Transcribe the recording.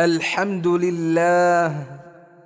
الحمد لله